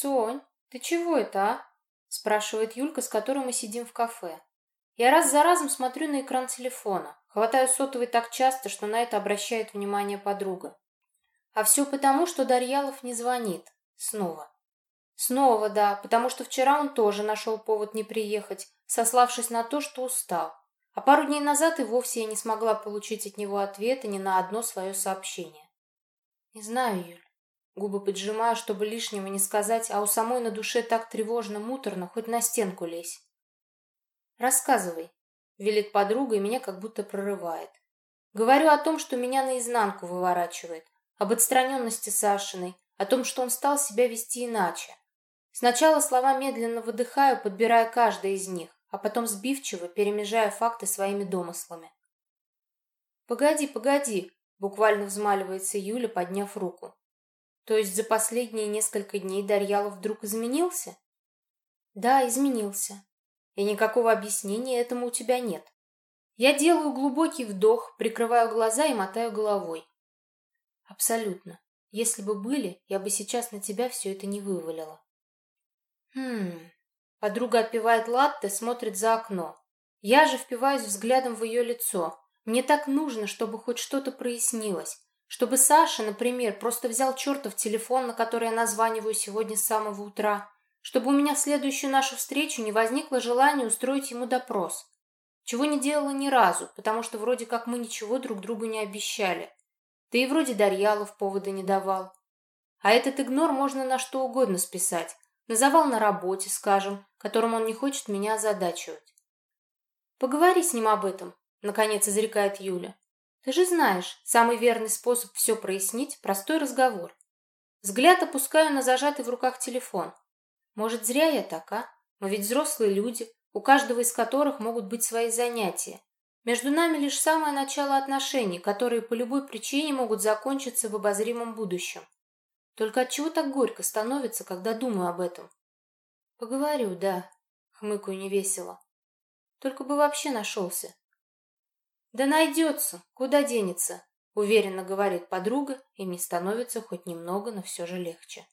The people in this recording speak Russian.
«Сонь, ты чего это, а?» — спрашивает Юлька, с которой мы сидим в кафе. Я раз за разом смотрю на экран телефона. Хватаю сотовый так часто, что на это обращает внимание подруга. А все потому, что Дарьялов не звонит. Снова. Снова, да, потому что вчера он тоже нашел повод не приехать, сославшись на то, что устал. А пару дней назад и вовсе я не смогла получить от него ответа ни на одно свое сообщение. Не знаю, Юль. Губы поджимаю, чтобы лишнего не сказать, а у самой на душе так тревожно, муторно, хоть на стенку лезь. Рассказывай, велит подруга, и меня как будто прорывает. Говорю о том, что меня наизнанку выворачивает, об отстраненности Сашиной, о том, что он стал себя вести иначе. Сначала слова медленно выдыхаю, подбирая каждый из них, а потом сбивчиво перемежая факты своими домыслами. «Погоди, погоди!» — буквально взмаливается Юля, подняв руку. «То есть за последние несколько дней Дарьялов вдруг изменился?» «Да, изменился. И никакого объяснения этому у тебя нет. Я делаю глубокий вдох, прикрываю глаза и мотаю головой. Абсолютно. Если бы были, я бы сейчас на тебя все это не вывалила. Хм. Подруга отпивает латте, смотрит за окно. Я же впиваюсь взглядом в ее лицо. Мне так нужно, чтобы хоть что-то прояснилось. Чтобы Саша, например, просто взял чертов телефон, на который я названиваю сегодня с самого утра. Чтобы у меня в следующую нашу встречу не возникло желания устроить ему допрос. Чего не делала ни разу, потому что вроде как мы ничего друг другу не обещали. Да и вроде Дарьялов повода не давал. А этот игнор можно на что угодно списать. На завал на работе, скажем, которым он не хочет меня озадачивать. «Поговори с ним об этом», — наконец изрекает Юля. «Ты же знаешь, самый верный способ все прояснить — простой разговор. Взгляд опускаю на зажатый в руках телефон. Может, зря я так, а? Мы ведь взрослые люди, у каждого из которых могут быть свои занятия. Между нами лишь самое начало отношений, которые по любой причине могут закончиться в обозримом будущем. Только от чего так горько становится, когда думаю об этом? Поговорю, да, хмыкаю невесело. Только бы вообще нашелся. Да найдется, куда денется, уверенно говорит подруга, и мне становится хоть немного, но все же легче.